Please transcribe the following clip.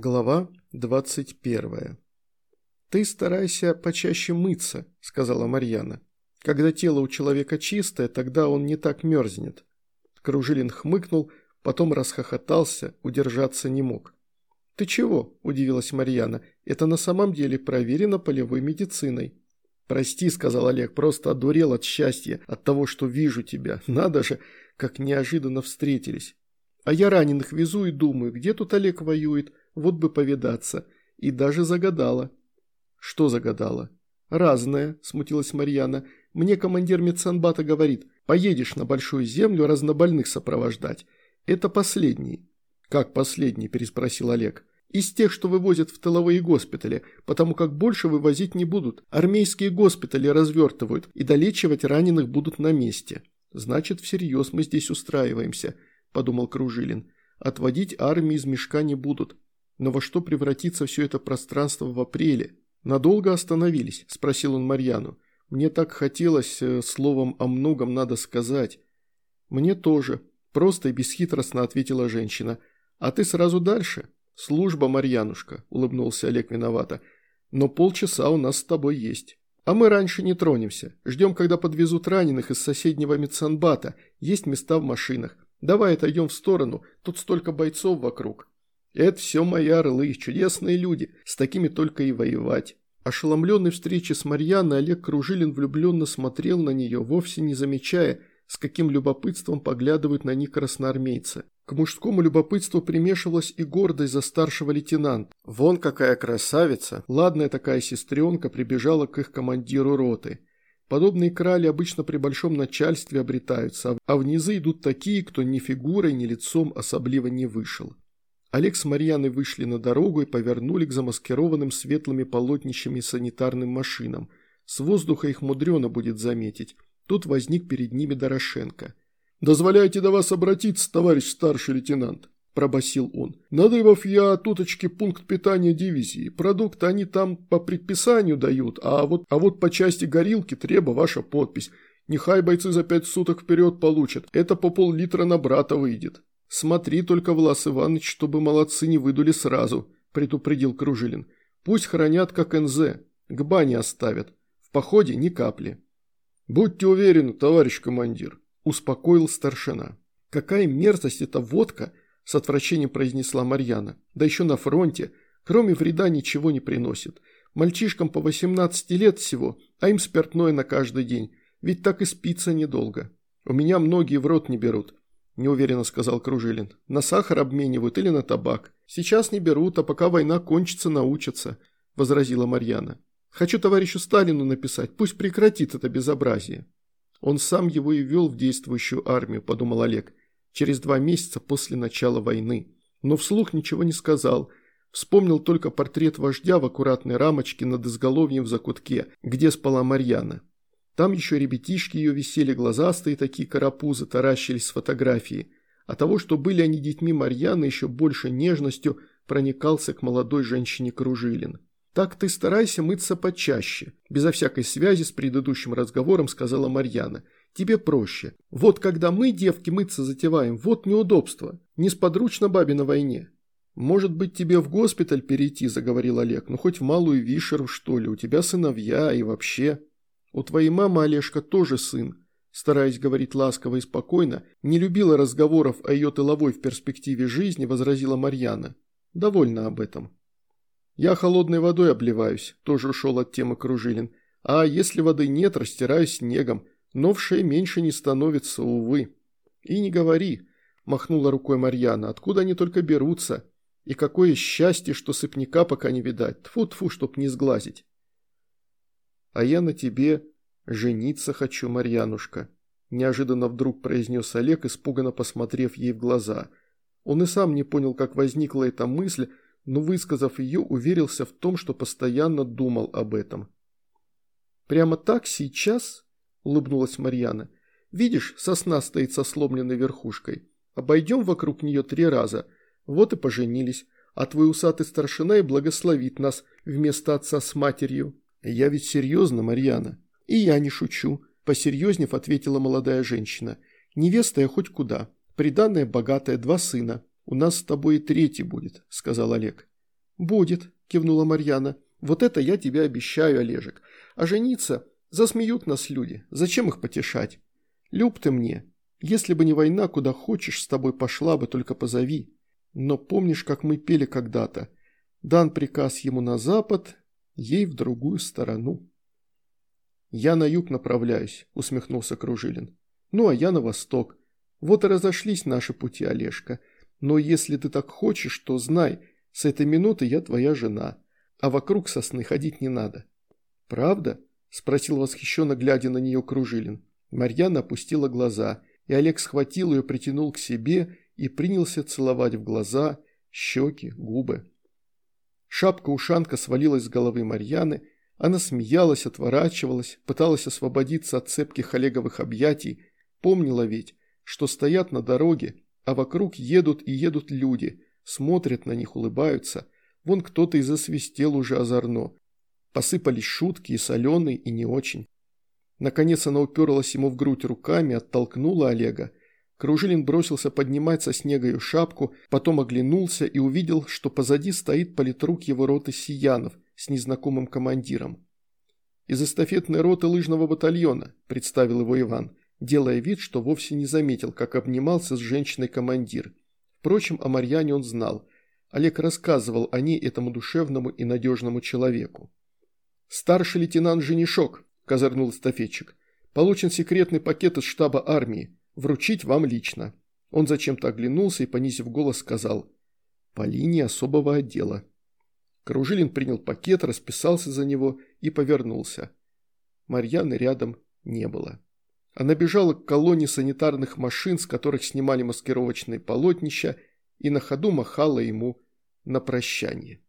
Глава 21. «Ты старайся почаще мыться», – сказала Марьяна. «Когда тело у человека чистое, тогда он не так мерзнет». Кружилин хмыкнул, потом расхохотался, удержаться не мог. «Ты чего?» – удивилась Марьяна. «Это на самом деле проверено полевой медициной». «Прости», – сказал Олег, – «просто одурел от счастья, от того, что вижу тебя. Надо же, как неожиданно встретились. А я раненых везу и думаю, где тут Олег воюет, вот бы повидаться. И даже загадала. Что загадала? Разное, смутилась Марьяна. Мне командир медсанбата говорит, поедешь на большую землю разнобольных сопровождать. Это последний. Как последний, переспросил Олег. Из тех, что вывозят в тыловые госпитали, потому как больше вывозить не будут. Армейские госпитали развертывают, и долечивать раненых будут на месте. Значит, всерьез мы здесь устраиваемся, подумал Кружилин. Отводить армии из мешка не будут. Но во что превратится все это пространство в апреле? Надолго остановились?» – спросил он Марьяну. «Мне так хотелось, э, словом, о многом надо сказать». «Мне тоже», – просто и бесхитростно ответила женщина. «А ты сразу дальше?» «Служба, Марьянушка», – улыбнулся Олег виновато. «Но полчаса у нас с тобой есть». «А мы раньше не тронемся. Ждем, когда подвезут раненых из соседнего медсанбата. Есть места в машинах. Давай отойдем в сторону, тут столько бойцов вокруг». Это все мои орлы, чудесные люди, с такими только и воевать. Ошеломленный встречи с Марьяной, Олег Кружилин влюбленно смотрел на нее, вовсе не замечая, с каким любопытством поглядывают на них красноармейцы. К мужскому любопытству примешивалась и гордость за старшего лейтенанта. Вон какая красавица, ладная такая сестренка прибежала к их командиру роты. Подобные крали обычно при большом начальстве обретаются, а внизы идут такие, кто ни фигурой, ни лицом особливо не вышел. Олег с Марьяной вышли на дорогу и повернули к замаскированным светлыми полотнищами санитарным машинам. С воздуха их мудрено будет заметить. Тут возник перед ними Дорошенко. «Дозволяйте до вас обратиться, товарищ старший лейтенант», – пробасил он. «Надыбав я туточки пункт питания дивизии. Продукты они там по предписанию дают, а вот, а вот по части горилки треба ваша подпись. Нехай бойцы за пять суток вперед получат. Это по пол-литра на брата выйдет». «Смотри только, Влас Иванович, чтобы молодцы не выдули сразу», – предупредил Кружилин. «Пусть хранят как НЗ, к бане оставят. В походе ни капли». «Будьте уверены, товарищ командир», – успокоил старшина. «Какая мерзость эта водка!» – с отвращением произнесла Марьяна. «Да еще на фронте. Кроме вреда ничего не приносит. Мальчишкам по 18 лет всего, а им спиртное на каждый день. Ведь так и спится недолго. У меня многие в рот не берут неуверенно сказал Кружилин. «На сахар обменивают или на табак. Сейчас не берут, а пока война кончится, научатся», – возразила Марьяна. «Хочу товарищу Сталину написать, пусть прекратит это безобразие». «Он сам его и вел в действующую армию», – подумал Олег, через два месяца после начала войны. Но вслух ничего не сказал. Вспомнил только портрет вождя в аккуратной рамочке над изголовьем в закутке, где спала Марьяна. Там еще ребятишки ее висели, глазастые такие карапузы, таращились с фотографии. А того, что были они детьми Марьяны, еще больше нежностью проникался к молодой женщине Кружилин. «Так ты старайся мыться почаще», – безо всякой связи с предыдущим разговором сказала Марьяна. «Тебе проще. Вот когда мы, девки, мыться затеваем, вот неудобство. Несподручно бабе на войне». «Может быть, тебе в госпиталь перейти», – заговорил Олег. «Ну, хоть в малую Вишеру, что ли, у тебя сыновья и вообще...» У твоей мамы, Олежка, тоже сын. Стараясь говорить ласково и спокойно, не любила разговоров о ее тыловой в перспективе жизни, возразила Марьяна. Довольно об этом. Я холодной водой обливаюсь, тоже ушел от темы Кружилин. А если воды нет, растираюсь снегом, но в шее меньше не становится, увы. И не говори, махнула рукой Марьяна, откуда они только берутся. И какое счастье, что сыпняка пока не видать. Тфу-тфу, чтоб не сглазить. А я на тебе жениться хочу, Марьянушка», – неожиданно вдруг произнес Олег, испуганно посмотрев ей в глаза. Он и сам не понял, как возникла эта мысль, но, высказав ее, уверился в том, что постоянно думал об этом. «Прямо так, сейчас?» – улыбнулась Марьяна. «Видишь, сосна стоит со сломленной верхушкой. Обойдем вокруг нее три раза. Вот и поженились. А твой усатый старшина и благословит нас вместо отца с матерью». «Я ведь серьезно, Марьяна». «И я не шучу», – посерьезнев ответила молодая женщина. «Невеста я хоть куда. Приданная богатая, два сына. У нас с тобой и третий будет», – сказал Олег. «Будет», – кивнула Марьяна. «Вот это я тебе обещаю, Олежек. А жениться засмеют нас люди. Зачем их потешать? Люб ты мне. Если бы не война, куда хочешь, с тобой пошла бы, только позови. Но помнишь, как мы пели когда-то? Дан приказ ему на запад, ей в другую сторону». «Я на юг направляюсь», – усмехнулся Кружилин. «Ну, а я на восток. Вот и разошлись наши пути, Олежка. Но если ты так хочешь, то знай, с этой минуты я твоя жена, а вокруг сосны ходить не надо». «Правда?» – спросил восхищенно, глядя на нее Кружилин. Марьяна опустила глаза, и Олег схватил ее, притянул к себе и принялся целовать в глаза, щеки, губы. Шапка-ушанка свалилась с головы Марьяны, она смеялась, отворачивалась, пыталась освободиться от цепких Олеговых объятий, помнила ведь, что стоят на дороге, а вокруг едут и едут люди, смотрят на них, улыбаются. Вон кто-то и засвистел уже озорно. Посыпались шутки и соленые, и не очень. Наконец она уперлась ему в грудь руками, оттолкнула Олега. Кружилин бросился поднимать со снега ее шапку, потом оглянулся и увидел, что позади стоит политрук его роты Сиянов с незнакомым командиром. «Из эстафетной роты лыжного батальона», – представил его Иван делая вид, что вовсе не заметил, как обнимался с женщиной командир. Впрочем, о Марьяне он знал. Олег рассказывал о ней этому душевному и надежному человеку. «Старший лейтенант Женишок», – козырнул эстафетчик, – «получен секретный пакет из штаба армии. Вручить вам лично». Он зачем-то оглянулся и, понизив голос, сказал «По линии особого отдела». Кружилин принял пакет, расписался за него и повернулся. Марьяны рядом не было. Она бежала к колонне санитарных машин, с которых снимали маскировочные полотнища, и на ходу махала ему на прощание.